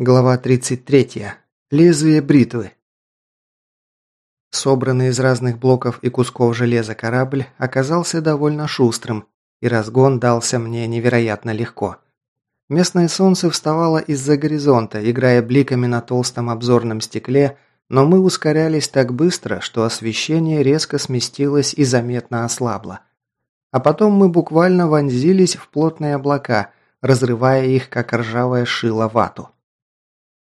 Глава 33. Лезвие бритвы. Собранный из разных блоков и кусков железа корабль оказался довольно шустрым, и разгон дался мне невероятно легко. Местное солнце вставало из-за горизонта, играя бликами на толстом обзорном стекле, но мы ускорялись так быстро, что освещение резко сместилось и заметно ослабло. А потом мы буквально вонзились в плотные облака, разрывая их, как ржавое шило вату.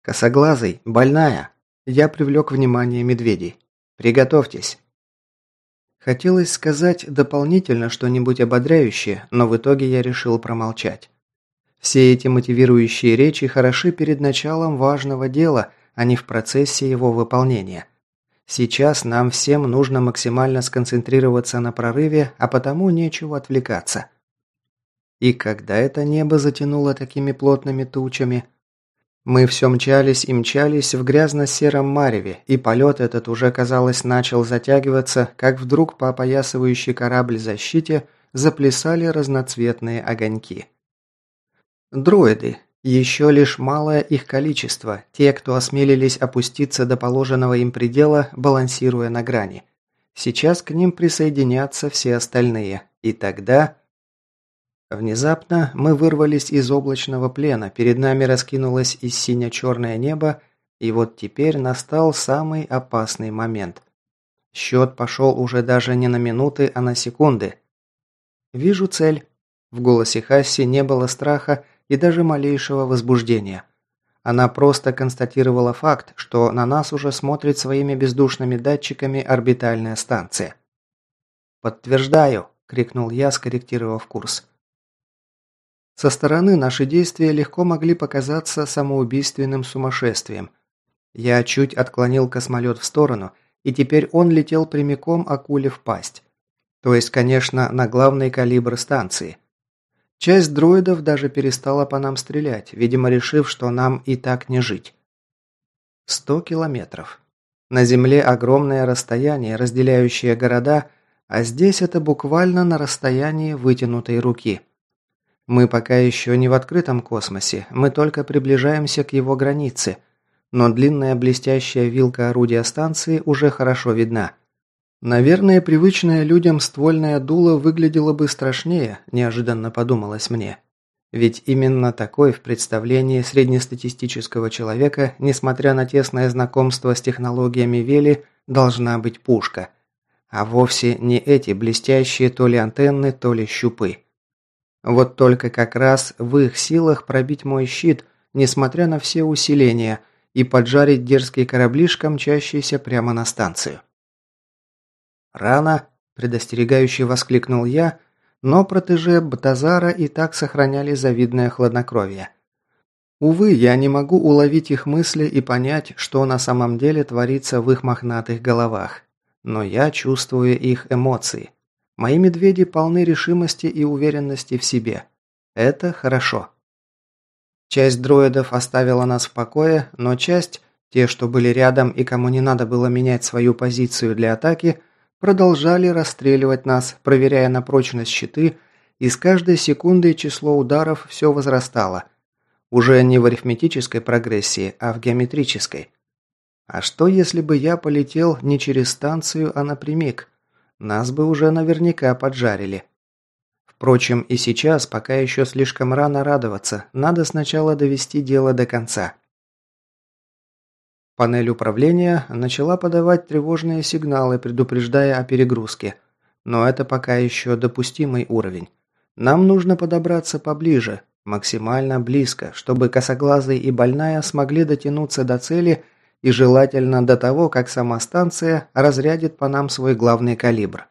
«Косоглазый, больная!» Я привлек внимание медведей. «Приготовьтесь!» Хотелось сказать дополнительно что-нибудь ободряющее, но в итоге я решил промолчать. Все эти мотивирующие речи хороши перед началом важного дела, а не в процессе его выполнения. Сейчас нам всем нужно максимально сконцентрироваться на прорыве, а потому нечего отвлекаться. И когда это небо затянуло такими плотными тучами – мы все мчались и мчались в грязно-сером мареве, и полет этот уже, казалось, начал затягиваться, как вдруг по опоясывающей корабль защите заплясали разноцветные огоньки. Дроиды. Еще лишь малое их количество, те, кто осмелились опуститься до положенного им предела, балансируя на грани. Сейчас к ним присоединятся все остальные, и тогда... Внезапно мы вырвались из облачного плена, перед нами раскинулось и сине-черное небо, и вот теперь настал самый опасный момент. Счет пошел уже даже не на минуты, а на секунды. «Вижу цель». В голосе Хасси не было страха и даже малейшего возбуждения. Она просто констатировала факт, что на нас уже смотрит своими бездушными датчиками орбитальная станция. «Подтверждаю!» – крикнул я, скорректировав курс. Со стороны наши действия легко могли показаться самоубийственным сумасшествием. Я чуть отклонил космолет в сторону, и теперь он летел прямиком акуле в пасть. То есть, конечно, на главный калибр станции. Часть дроидов даже перестала по нам стрелять, видимо, решив, что нам и так не жить. Сто километров. На Земле огромное расстояние, разделяющее города, а здесь это буквально на расстоянии вытянутой руки – мы пока еще не в открытом космосе, мы только приближаемся к его границе, но длинная блестящая вилка орудия станции уже хорошо видна. Наверное, привычное людям ствольное дуло выглядело бы страшнее, неожиданно подумалось мне. Ведь именно такой в представлении среднестатистического человека, несмотря на тесное знакомство с технологиями Вели, должна быть пушка. А вовсе не эти блестящие то ли антенны, то ли щупы. Вот только как раз в их силах пробить мой щит, несмотря на все усиления, и поджарить дерзкий кораблишка, мчащийся прямо на станцию. «Рано!» – предостерегающе воскликнул я, но протеже Батазара и так сохраняли завидное хладнокровие. Увы, я не могу уловить их мысли и понять, что на самом деле творится в их мохнатых головах. Но я чувствую их эмоции. Мои медведи полны решимости и уверенности в себе. Это хорошо. Часть дроидов оставила нас в покое, но часть, те, что были рядом и кому не надо было менять свою позицию для атаки, продолжали расстреливать нас, проверяя на прочность щиты, и с каждой секундой число ударов все возрастало. Уже не в арифметической прогрессии, а в геометрической. А что, если бы я полетел не через станцию, а напрямик – нас бы уже наверняка поджарили. Впрочем, и сейчас пока еще слишком рано радоваться, надо сначала довести дело до конца. Панель управления начала подавать тревожные сигналы, предупреждая о перегрузке. Но это пока еще допустимый уровень. Нам нужно подобраться поближе, максимально близко, чтобы косоглазый и больная смогли дотянуться до цели и желательно до того, как сама станция разрядит по нам свой главный калибр.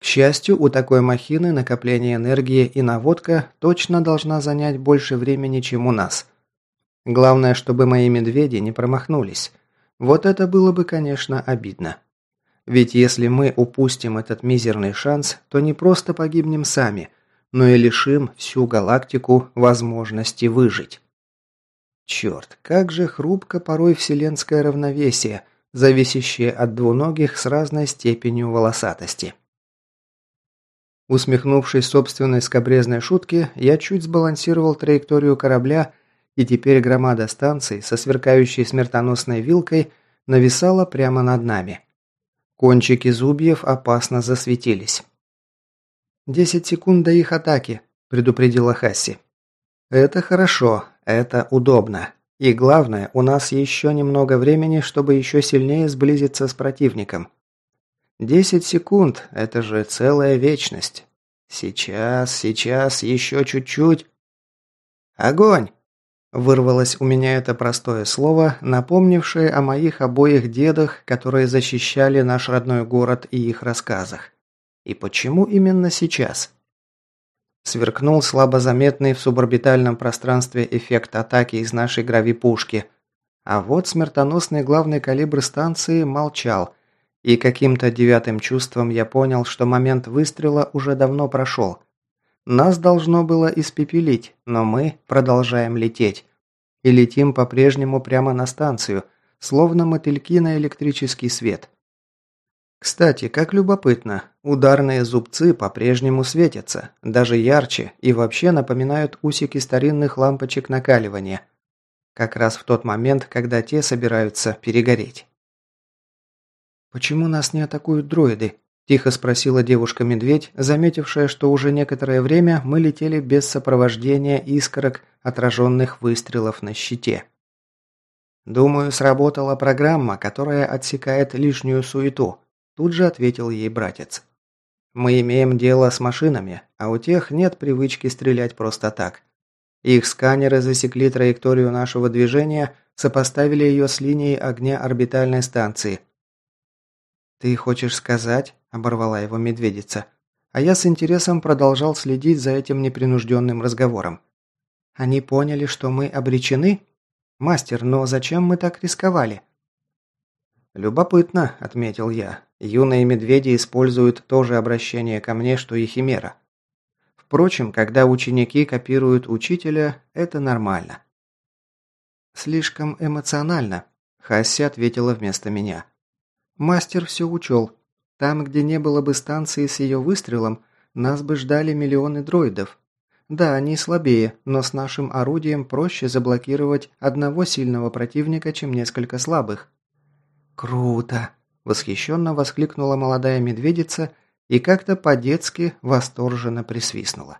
К счастью, у такой махины накопление энергии и наводка точно должна занять больше времени, чем у нас. Главное, чтобы мои медведи не промахнулись. Вот это было бы, конечно, обидно. Ведь если мы упустим этот мизерный шанс, то не просто погибнем сами, но и лишим всю галактику возможности выжить. Черт, как же хрупко порой вселенское равновесие, зависящее от двуногих с разной степенью волосатости. Усмехнувшись собственной скобрезной шутке, я чуть сбалансировал траекторию корабля и теперь громада станции со сверкающей смертоносной вилкой нависала прямо над нами. Кончики зубьев опасно засветились. «Десять секунд до их атаки», – предупредила Хасси. «Это хорошо, это удобно. И главное, у нас еще немного времени, чтобы еще сильнее сблизиться с противником. Десять секунд – это же целая вечность. Сейчас, сейчас, еще чуть-чуть. Огонь! Вырвалось у меня это простое слово, напомнившее о моих обоих дедах, которые защищали наш родной город и их рассказах. И почему именно сейчас? Сверкнул слабо заметный в суборбитальном пространстве эффект атаки из нашей гравипушки. А вот смертоносный главный калибр станции молчал, и каким-то девятым чувством я понял, что момент выстрела уже давно прошел. Нас должно было испепелить, но мы продолжаем лететь. И летим по-прежнему прямо на станцию, словно мотыльки на электрический свет. Кстати, как любопытно, ударные зубцы по-прежнему светятся, даже ярче и вообще напоминают усики старинных лампочек накаливания. Как раз в тот момент, когда те собираются перегореть. «Почему нас не атакуют дроиды?» – тихо спросила девушка-медведь, заметившая, что уже некоторое время мы летели без сопровождения искорок, отраженных выстрелов на щите. «Думаю, сработала программа, которая отсекает лишнюю суету», Тут же ответил ей братец. «Мы имеем дело с машинами, а у тех нет привычки стрелять просто так. Их сканеры засекли траекторию нашего движения, сопоставили ее с линией огня орбитальной станции». «Ты хочешь сказать?» – оборвала его медведица. А я с интересом продолжал следить за этим непринужденным разговором. «Они поняли, что мы обречены? Мастер, но зачем мы так рисковали?» «Любопытно», – отметил я. Юные медведи используют то же обращение ко мне, что и химера. Впрочем, когда ученики копируют учителя, это нормально. «Слишком эмоционально», – Хасси ответила вместо меня. «Мастер все учел. Там, где не было бы станции с ее выстрелом, нас бы ждали миллионы дроидов. Да, они слабее, но с нашим орудием проще заблокировать одного сильного противника, чем несколько слабых». «Круто!» Восхищенно воскликнула молодая медведица и как-то по-детски восторженно присвистнула.